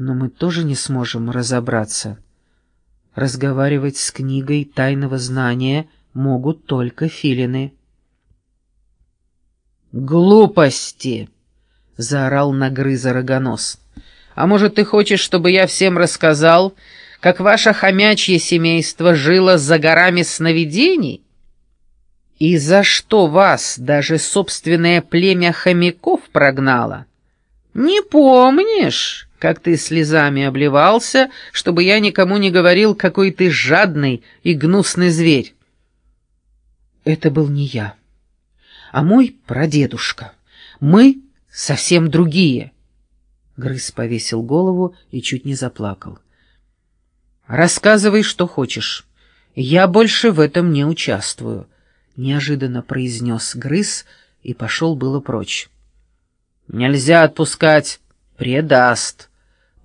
Но мы тоже не сможем разобраться. Разговаривать с книгой тайного знания могут только филины. «Глупости!» — заорал на грыза рогонос. «А может, ты хочешь, чтобы я всем рассказал, как ваше хомячье семейство жило за горами сновидений?» И за что вас даже собственное племя хомяков прогнало? Не помнишь, как ты слезами обливался, чтобы я никому не говорил, какой ты жадный и гнусный зверь? Это был не я, а мой прадедушка. Мы совсем другие. Грыз повесил голову и чуть не заплакал. Рассказывай, что хочешь. Я больше в этом не участвую неожиданно произнес грыз и пошел было прочь. «Нельзя отпускать! Предаст!»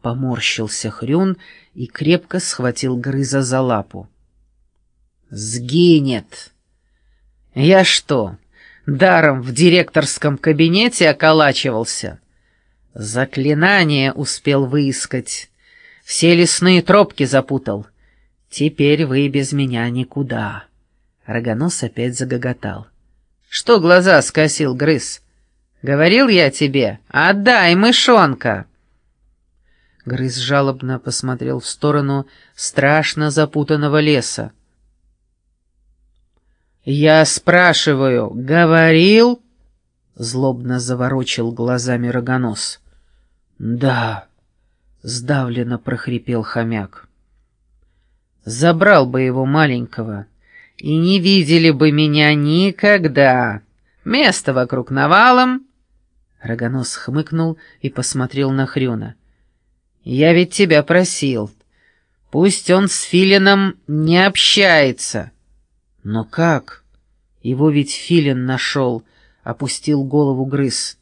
Поморщился Хрюн и крепко схватил грыза за лапу. «Сгинет!» «Я что, даром в директорском кабинете околачивался?» «Заклинание успел выискать, все лесные тропки запутал. Теперь вы без меня никуда». Рогонос опять загоготал. «Что глаза скосил, грыз? Говорил я тебе, отдай мышонка!» Грыз жалобно посмотрел в сторону страшно запутанного леса. «Я спрашиваю, говорил?» — злобно заворочил глазами рогонос. «Да», — сдавленно прохрипел хомяк. «Забрал бы его маленького» и не видели бы меня никогда. Место вокруг навалом. Рогонос хмыкнул и посмотрел на Хрюна. «Я ведь тебя просил. Пусть он с Филином не общается». «Но как? Его ведь Филин нашел», — опустил голову грыз.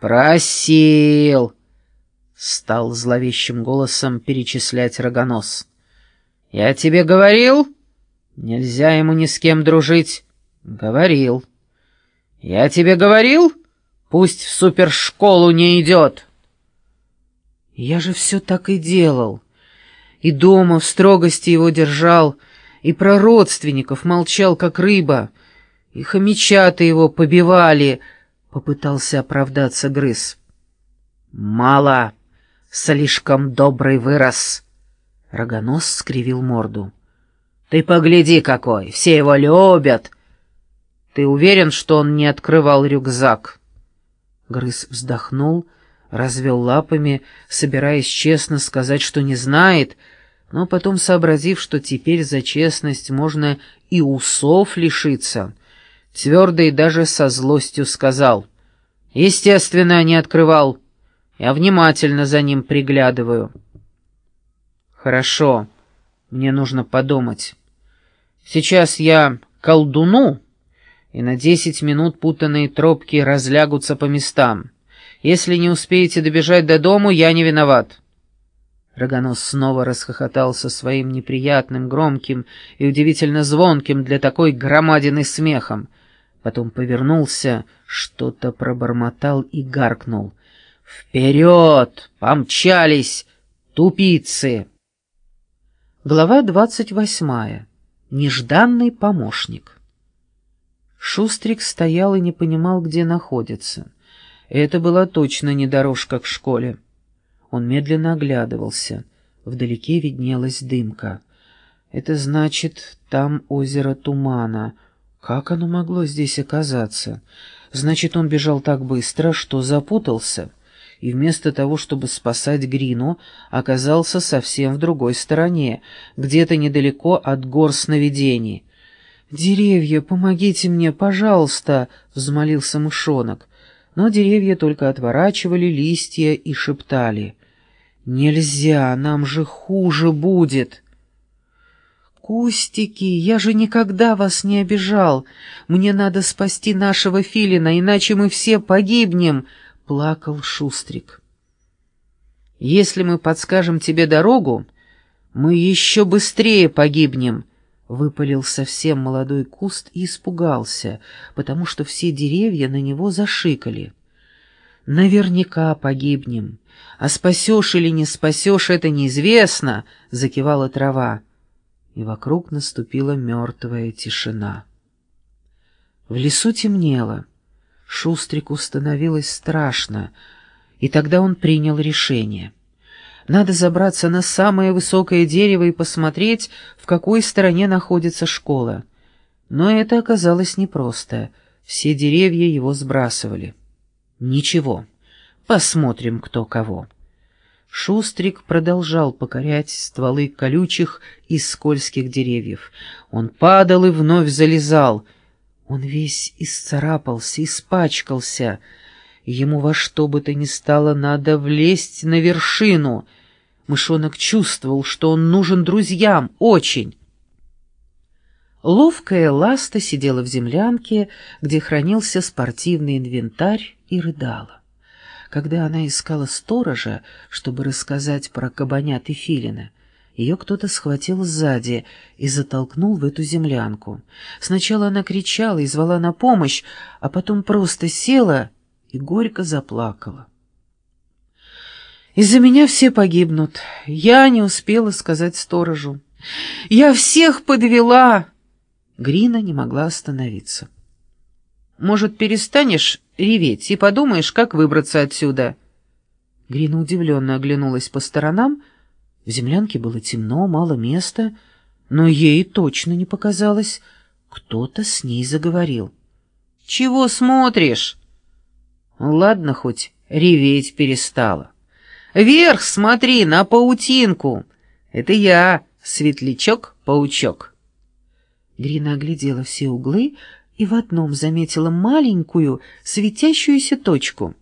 «Просил!» — стал зловещим голосом перечислять рогонос. «Я тебе говорил?» Нельзя ему ни с кем дружить. Говорил. Я тебе говорил? Пусть в супершколу не идет. Я же все так и делал. И дома в строгости его держал, и про родственников молчал, как рыба, и хомячата его побивали, — попытался оправдаться грыз. «Мало, слишком добрый вырос!» Рогонос скривил морду. Ты погляди какой, все его любят. Ты уверен, что он не открывал рюкзак? Грыз вздохнул, развел лапами, собираясь честно сказать, что не знает, но потом, сообразив, что теперь за честность можно и усов лишиться, твердо и даже со злостью сказал. «Естественно, не открывал. Я внимательно за ним приглядываю». «Хорошо, мне нужно подумать». Сейчас я колдуну, и на десять минут путанные тропки разлягутся по местам. Если не успеете добежать до дому, я не виноват». Рогонос снова расхохотался своим неприятным, громким и удивительно звонким для такой громадины смехом. Потом повернулся, что-то пробормотал и гаркнул. «Вперед! Помчались! Тупицы!» Глава двадцать восьмая Нежданный помощник. Шустрик стоял и не понимал, где находится. Это была точно не дорожка к школе. Он медленно оглядывался. Вдалеке виднелась дымка. Это значит, там озеро Тумана. Как оно могло здесь оказаться? Значит, он бежал так быстро, что запутался и вместо того, чтобы спасать Грину, оказался совсем в другой стороне, где-то недалеко от гор сновидений. «Деревья, помогите мне, пожалуйста!» — взмолился мышонок. Но деревья только отворачивали листья и шептали. «Нельзя, нам же хуже будет!» «Кустики, я же никогда вас не обижал. Мне надо спасти нашего филина, иначе мы все погибнем!» плакал Шустрик. «Если мы подскажем тебе дорогу, мы еще быстрее погибнем», — выпалил совсем молодой куст и испугался, потому что все деревья на него зашикали. Наверняка погибнем. А спасешь или не спасешь, это неизвестно, — закивала трава. И вокруг наступила мертвая тишина. В лесу темнело. Шустрику становилось страшно, и тогда он принял решение. Надо забраться на самое высокое дерево и посмотреть, в какой стороне находится школа. Но это оказалось непросто. Все деревья его сбрасывали. Ничего, посмотрим, кто кого. Шустрик продолжал покорять стволы колючих и скользких деревьев. Он падал и вновь залезал. Он весь исцарапался, испачкался. Ему во что бы то ни стало надо влезть на вершину. Мышонок чувствовал, что он нужен друзьям, очень. Ловкая ласта сидела в землянке, где хранился спортивный инвентарь, и рыдала. Когда она искала сторожа, чтобы рассказать про кабанят и филина, ее кто-то схватил сзади и затолкнул в эту землянку. Сначала она кричала и звала на помощь, а потом просто села и горько заплакала. «Из-за меня все погибнут. Я не успела сказать сторожу. Я всех подвела!» Грина не могла остановиться. «Может, перестанешь реветь и подумаешь, как выбраться отсюда?» Грина удивленно оглянулась по сторонам. В землянке было темно, мало места, но ей точно не показалось. Кто-то с ней заговорил. «Чего смотришь?» «Ладно, хоть реветь перестала». «Вверх смотри, на паутинку! Это я, светлячок-паучок». Грина оглядела все углы и в одном заметила маленькую светящуюся точку.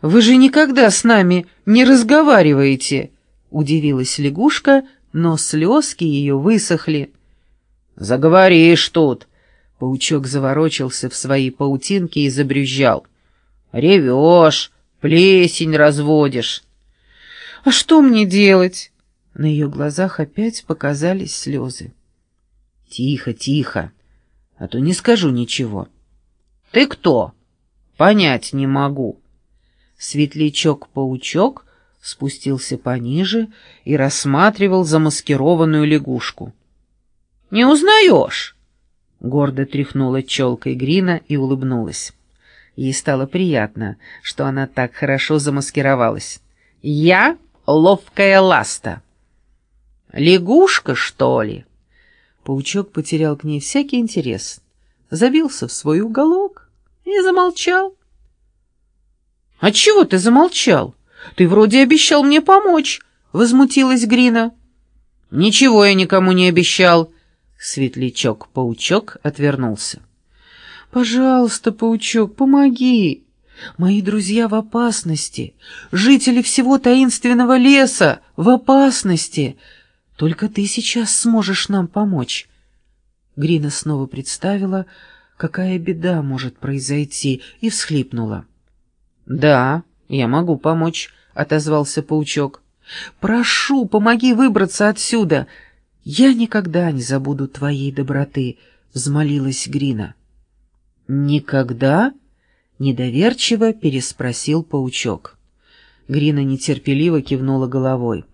«Вы же никогда с нами не разговариваете!» — удивилась лягушка, но слезки ее высохли. «Заговоришь тут!» — паучок заворочился в свои паутинки и забрюзжал. «Ревешь, плесень разводишь!» «А что мне делать?» На ее глазах опять показались слезы. Тихо, тихо, а то не скажу ничего. Ты кто? Понять не могу. Светлячок-паучок спустился пониже и рассматривал замаскированную лягушку. «Не узнаешь?» Гордо тряхнула челкой Грина и улыбнулась. Ей стало приятно, что она так хорошо замаскировалась. «Я ловкая ласта». «Лягушка, что ли?» Паучок потерял к ней всякий интерес, забился в свой уголок и замолчал. — А чего ты замолчал? Ты вроде обещал мне помочь, — возмутилась Грина. — Ничего я никому не обещал. Светлячок-паучок отвернулся. — Пожалуйста, паучок, помоги. Мои друзья в опасности. Жители всего таинственного леса в опасности. — только ты сейчас сможешь нам помочь. Грина снова представила, какая беда может произойти, и всхлипнула. «Да, я могу помочь», — отозвался паучок. «Прошу, помоги выбраться отсюда. Я никогда не забуду твоей доброты», — взмолилась Грина. «Никогда?» — недоверчиво переспросил паучок. Грина нетерпеливо кивнула головой.